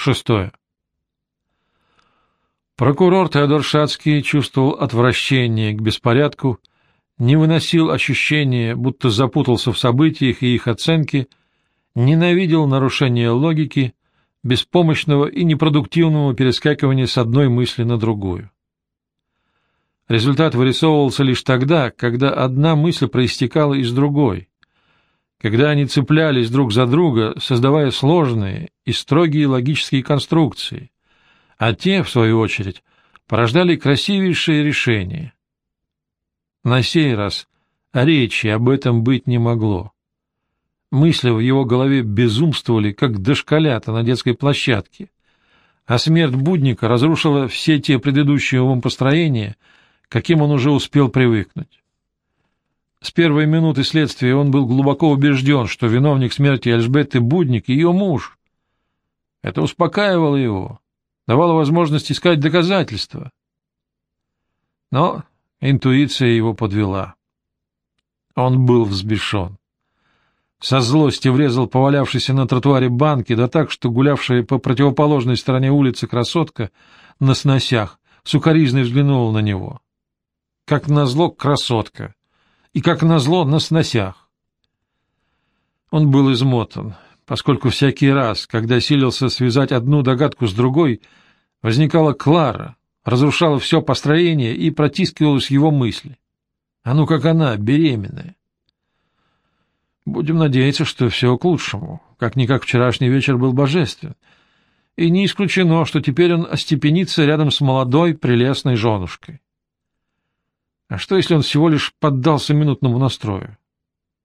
Шестое. Прокурор Теодор Шацкий чувствовал отвращение к беспорядку, не выносил ощущения, будто запутался в событиях и их оценке, ненавидел нарушение логики, беспомощного и непродуктивного перескакивания с одной мысли на другую. Результат вырисовывался лишь тогда, когда одна мысль проистекала из другой, когда они цеплялись друг за друга, создавая сложные и строгие логические конструкции, а те, в свою очередь, порождали красивейшие решения. На сей раз речи об этом быть не могло. Мысли в его голове безумствовали, как дошколята на детской площадке, а смерть Будника разрушила все те предыдущие умопостроения, каким он уже успел привыкнуть. С первой минуты следствия он был глубоко убежден, что виновник смерти Эльжбетты Будник — ее муж. Это успокаивало его, давала возможность искать доказательства. Но интуиция его подвела. Он был взбешен. Со злости врезал повалявшийся на тротуаре банки, да так, что гулявшая по противоположной стороне улицы красотка на сносях сукоризной взглянула на него. Как назло красотка, и как назло на сносях. Он был измотан поскольку всякий раз, когда силился связать одну догадку с другой, возникала Клара, разрушала все построение и протискивалась его мысли. А ну как она, беременная. Будем надеяться, что все к лучшему. Как-никак вчерашний вечер был божествен. И не исключено, что теперь он остепенится рядом с молодой, прелестной женушкой. А что, если он всего лишь поддался минутному настрою?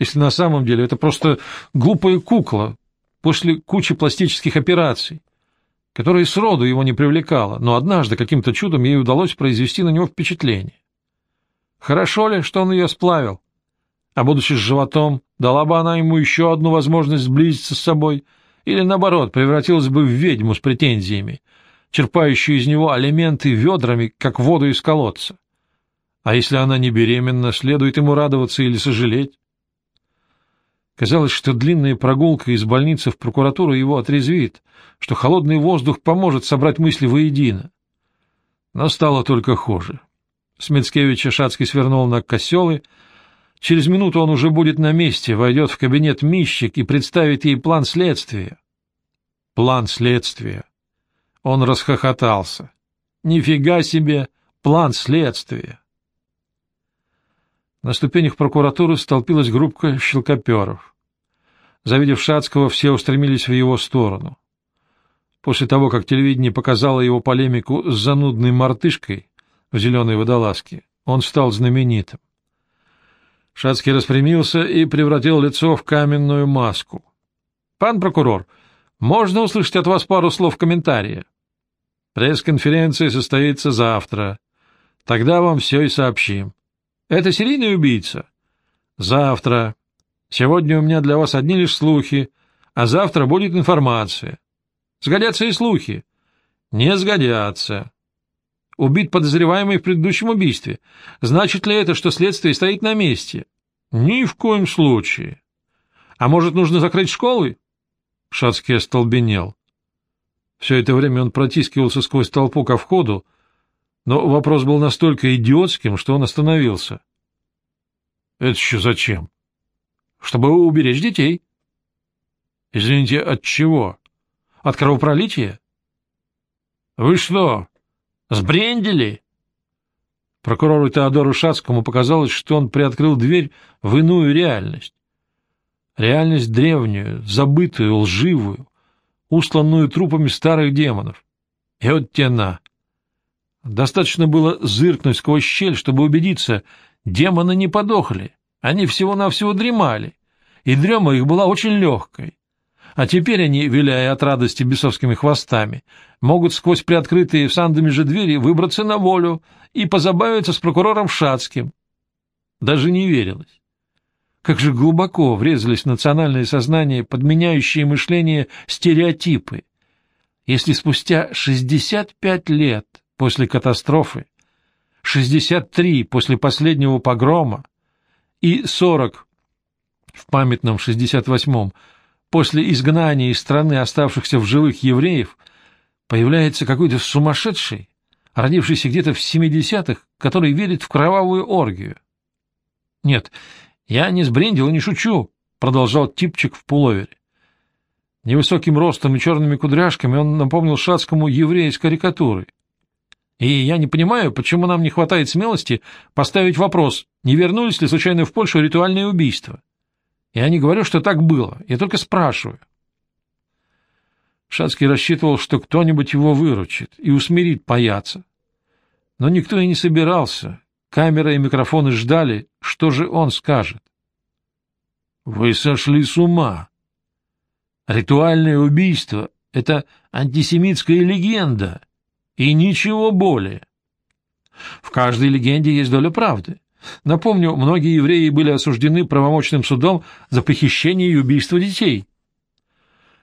Если на самом деле это просто глупая кукла, после кучи пластических операций, которая сроду его не привлекала, но однажды каким-то чудом ей удалось произвести на него впечатление. Хорошо ли, что он ее сплавил? А будучи с животом, дала бы она ему еще одну возможность сблизиться с собой, или, наоборот, превратилась бы в ведьму с претензиями, черпающую из него алименты ведрами, как воду из колодца. А если она не беременна, следует ему радоваться или сожалеть? Казалось, что длинная прогулка из больницы в прокуратуру его отрезвит, что холодный воздух поможет собрать мысли воедино. Но стало только хуже. Смецкевича Шацкий свернул на коселы. Через минуту он уже будет на месте, войдет в кабинет Мищик и представит ей план следствия. План следствия. Он расхохотался. Нифига себе, план следствия. На ступенях прокуратуры столпилась группка щелкоперов. Завидев Шацкого, все устремились в его сторону. После того, как телевидение показало его полемику с занудной мартышкой в зеленой водолазке, он стал знаменитым. Шацкий распрямился и превратил лицо в каменную маску. — Пан прокурор, можно услышать от вас пару слов комментария? Пресс-конференция состоится завтра. Тогда вам все и сообщим. Это серийный убийца? Завтра. Сегодня у меня для вас одни лишь слухи, а завтра будет информация. Сгодятся и слухи. Не сгодятся. Убит подозреваемый в предыдущем убийстве. Значит ли это, что следствие стоит на месте? Ни в коем случае. А может, нужно закрыть школы? Шацкий остолбенел. Все это время он протискивался сквозь толпу ко входу, но вопрос был настолько идиотским, что он остановился. — Это еще зачем? — Чтобы уберечь детей. — Извините, от чего? От кровопролития? — Вы что, сбрендили? Прокурору Теодору Шацкому показалось, что он приоткрыл дверь в иную реальность. Реальность древнюю, забытую, лживую, устланную трупами старых демонов. И вот те на. Достаточно было зыркнуть сквозь щель, чтобы убедиться, демоны не подохли, они всего-навсего дремали, и дрема их была очень легкой. А теперь они, виляя от радости бесовскими хвостами, могут сквозь приоткрытые сандами же двери выбраться на волю и позабавиться с прокурором Шацким. Даже не верилось. Как же глубоко врезались в национальное сознание подменяющие мышление стереотипы. Если спустя 65 лет после катастрофы, 63 после последнего погрома и 40 в памятном 68-м после изгнания из страны оставшихся в живых евреев появляется какой-то сумасшедший, родившийся где-то в 70-х, который верит в кровавую оргию. — Нет, я не сбрендил и не шучу, — продолжал типчик в пуловере. Невысоким ростом и черными кудряшками он напомнил Шацкому еврея из карикатуры. И я не понимаю, почему нам не хватает смелости поставить вопрос, не вернулись ли случайно в Польшу ритуальные убийства. Я не говорю, что так было, я только спрашиваю. Шацкий рассчитывал, что кто-нибудь его выручит и усмирит паяться. Но никто и не собирался. Камера и микрофоны ждали, что же он скажет. — Вы сошли с ума. Ритуальное убийство — это антисемитская легенда, и ничего более. В каждой легенде есть доля правды. Напомню, многие евреи были осуждены правомочным судом за похищение и убийство детей.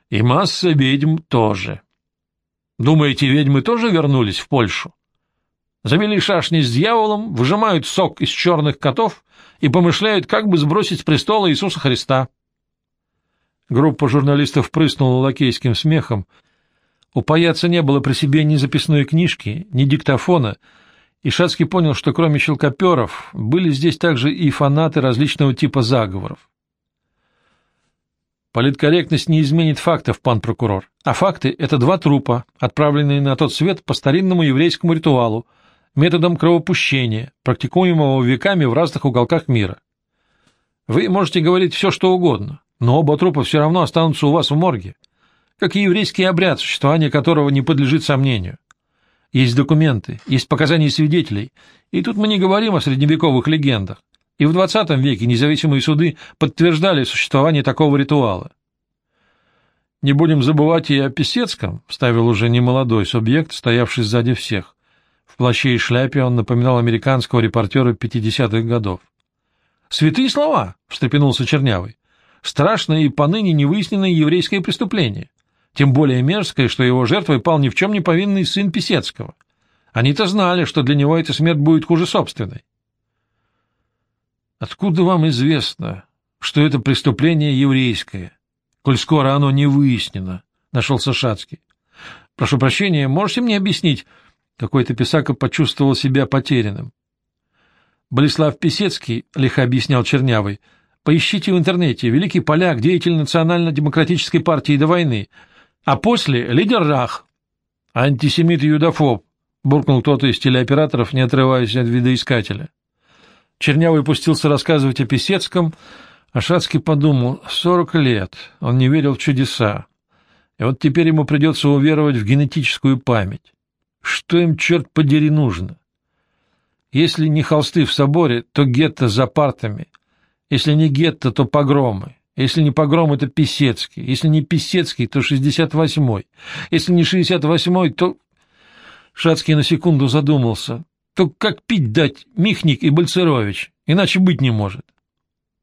И масса ведьм тоже. Думаете, ведьмы тоже вернулись в Польшу? Завели шашни с дьяволом, выжимают сок из черных котов и помышляют, как бы сбросить с престола Иисуса Христа. Группа журналистов прыснула лакейским смехом. У паяца не было при себе ни записной книжки, ни диктофона, и Шацкий понял, что кроме щелкоперов были здесь также и фанаты различного типа заговоров. Политкорректность не изменит фактов, пан прокурор. А факты — это два трупа, отправленные на тот свет по старинному еврейскому ритуалу, методом кровопущения, практикуемого веками в разных уголках мира. Вы можете говорить все, что угодно, но оба трупа все равно останутся у вас в морге, как и еврейский обряд, существование которого не подлежит сомнению. Есть документы, есть показания свидетелей, и тут мы не говорим о средневековых легендах. И в XX веке независимые суды подтверждали существование такого ритуала. Не будем забывать и о Песецком, ставил уже немолодой субъект, стоявший сзади всех. В плаще и шляпе он напоминал американского репортера 50-х годов. «Святые слова!» — встрепенулся Чернявый. «Страшное и поныне невыясненное еврейское преступление. Тем более мерзкое, что его жертвой пал ни в чем не повинный сын Песецкого. Они-то знали, что для него эта смерть будет хуже собственной. Откуда вам известно, что это преступление еврейское, коль скоро оно не выяснено? — нашелся Шацкий. — Прошу прощения, можете мне объяснить? Какой-то писака почувствовал себя потерянным. Болеслав Писецкий, — лихо объяснял Чернявый, — поищите в интернете, великий поляк, деятель национально-демократической партии до войны, а после — лидер Антисемит и юдофоб, — буркнул кто-то из телеоператоров, не отрываясь от видоискателя. Чернявый пустился рассказывать о Песецком, а Шацкий подумал, сорок лет, он не верил в чудеса. И вот теперь ему придется уверовать в генетическую память. Что им, черт подери, нужно? Если не холсты в соборе, то гетто за партами. Если не гетто, то погромы. Если не погромы, то Писецкий. Если не Писецкий, то 68-й. Если не 68-й, то... Шацкий на секунду задумался. То как пить дать Михник и Бальцерович, иначе быть не может.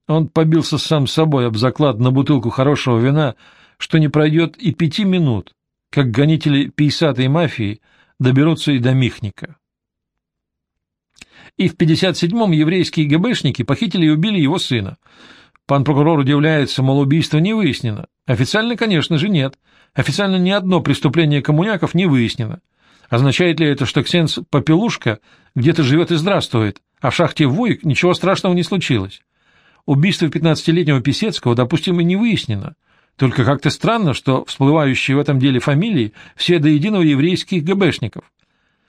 Он побился сам собой об заклад на бутылку хорошего вина, что не пройдет и пяти минут, как гонители пейсатой мафии доберутся и до Михника. И в 57-м еврейские ГБшники похитили и убили его сына. Пан прокурор удивляется, мол, убийство не выяснено. Официально, конечно же, нет. Официально ни одно преступление коммуняков не выяснено. Означает ли это, что Ксенс Попелушка где-то живет и здравствует, а в шахте Вуик ничего страшного не случилось? Убийство 15-летнего Писецкого, допустим, и не выяснено. Только как-то странно, что всплывающие в этом деле фамилии все до единого еврейских ГБшников.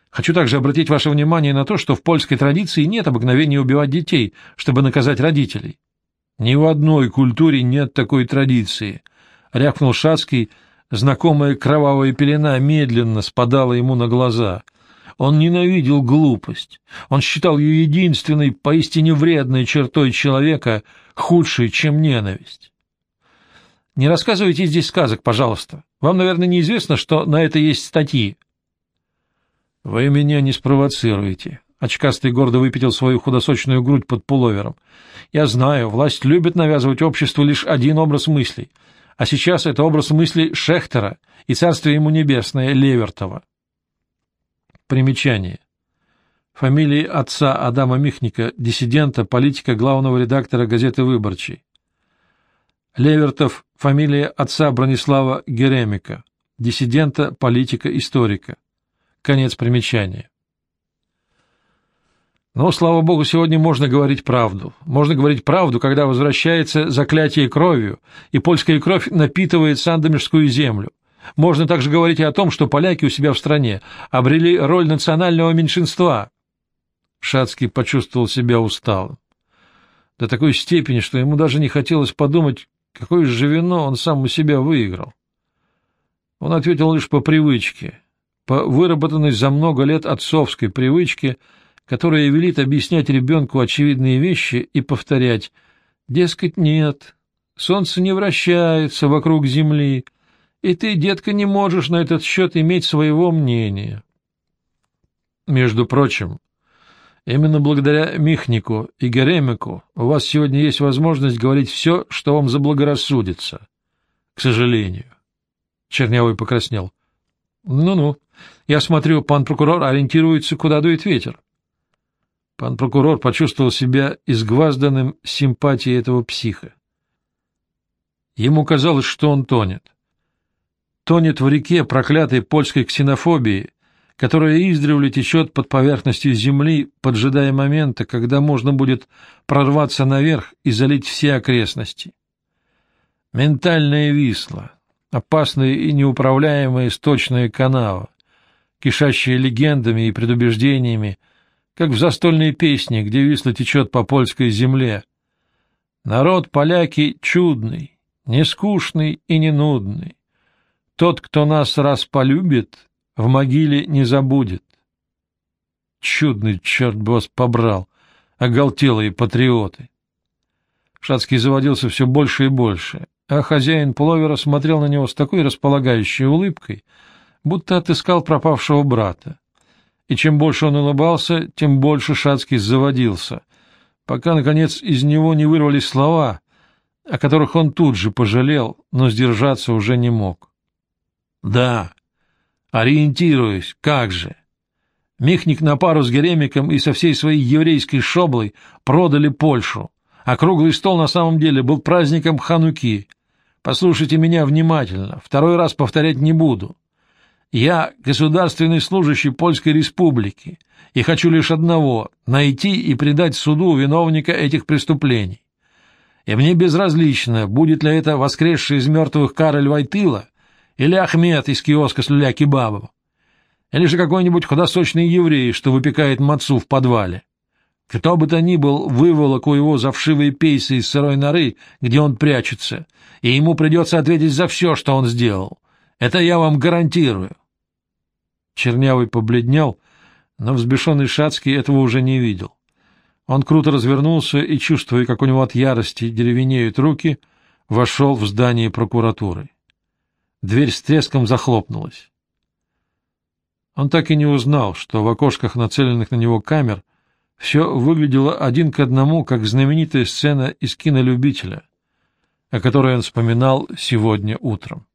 Хочу также обратить ваше внимание на то, что в польской традиции нет обыкновения убивать детей, чтобы наказать родителей. Ни в одной культуре нет такой традиции, — рявкнул Шацкий, — Знакомая кровавая пелена медленно спадала ему на глаза. Он ненавидел глупость. Он считал ее единственной, поистине вредной чертой человека, худшей, чем ненависть. Не рассказывайте здесь сказок, пожалуйста. Вам, наверное, неизвестно, что на это есть статьи. — Вы меня не спровоцируете. Очкастый гордо выпятил свою худосочную грудь под пуловером. — Я знаю, власть любит навязывать обществу лишь один образ мыслей — а сейчас это образ мысли Шехтера и царствие ему небесное Левертова. Примечание. Фамилии отца Адама Михника, диссидента, политика, главного редактора газеты «Выборчий». Левертов – фамилия отца Бронислава Геремика, диссидента, политика, историка. Конец примечания. Но, слава богу, сегодня можно говорить правду. Можно говорить правду, когда возвращается заклятие кровью, и польская кровь напитывает Сандомирскую землю. Можно также говорить и о том, что поляки у себя в стране обрели роль национального меньшинства. Шацкий почувствовал себя усталым. До такой степени, что ему даже не хотелось подумать, какое же вино он сам у себя выиграл. Он ответил лишь по привычке, по выработанной за много лет отцовской привычке — которая велит объяснять ребенку очевидные вещи и повторять «Дескать, нет, солнце не вращается вокруг Земли, и ты, детка, не можешь на этот счет иметь своего мнения». Между прочим, именно благодаря Михнику и Геремику у вас сегодня есть возможность говорить все, что вам заблагорассудится. К сожалению. Чернявый покраснел. «Ну-ну, я смотрю, пан прокурор ориентируется, куда дует ветер. Пан прокурор почувствовал себя изгвазданным симпатией этого психа. Ему казалось, что он тонет. Тонет в реке проклятой польской ксенофобии, которая издревле течет под поверхностью земли, поджидая момента, когда можно будет прорваться наверх и залить все окрестности. Ментальная висла, опасная и неуправляемая сточная канава, кишащая легендами и предубеждениями, как в застольной песне, где висло течет по польской земле. Народ поляки чудный, не скучный и не нудный. Тот, кто нас раз полюбит, в могиле не забудет. Чудный, черт бы вас побрал, оголтелые патриоты. Шацкий заводился все больше и больше, а хозяин пуловера смотрел на него с такой располагающей улыбкой, будто отыскал пропавшего брата и чем больше он улыбался, тем больше Шацкий заводился, пока, наконец, из него не вырвались слова, о которых он тут же пожалел, но сдержаться уже не мог. «Да, ориентируюсь, как же!» Михник на пару с Геремиком и со всей своей еврейской шоблой продали Польшу, а круглый стол на самом деле был праздником Хануки. Послушайте меня внимательно, второй раз повторять не буду. Я государственный служащий Польской Республики и хочу лишь одного — найти и предать суду виновника этих преступлений. И мне безразлично, будет ли это воскресший из мертвых Кароль Вайтыла или Ахмед из киоска с люля-кебабом, или же какой-нибудь худосочный еврей, что выпекает мацу в подвале. Кто бы то ни был, выволоку его за вшивые пейсы из сырой норы, где он прячется, и ему придется ответить за все, что он сделал. Это я вам гарантирую. Чернявый побледнел, но взбешенный Шацкий этого уже не видел. Он круто развернулся и, чувствуя, как у него от ярости деревенеют руки, вошел в здание прокуратуры. Дверь с треском захлопнулась. Он так и не узнал, что в окошках, нацеленных на него камер, все выглядело один к одному, как знаменитая сцена из кинолюбителя, о которой он вспоминал сегодня утром.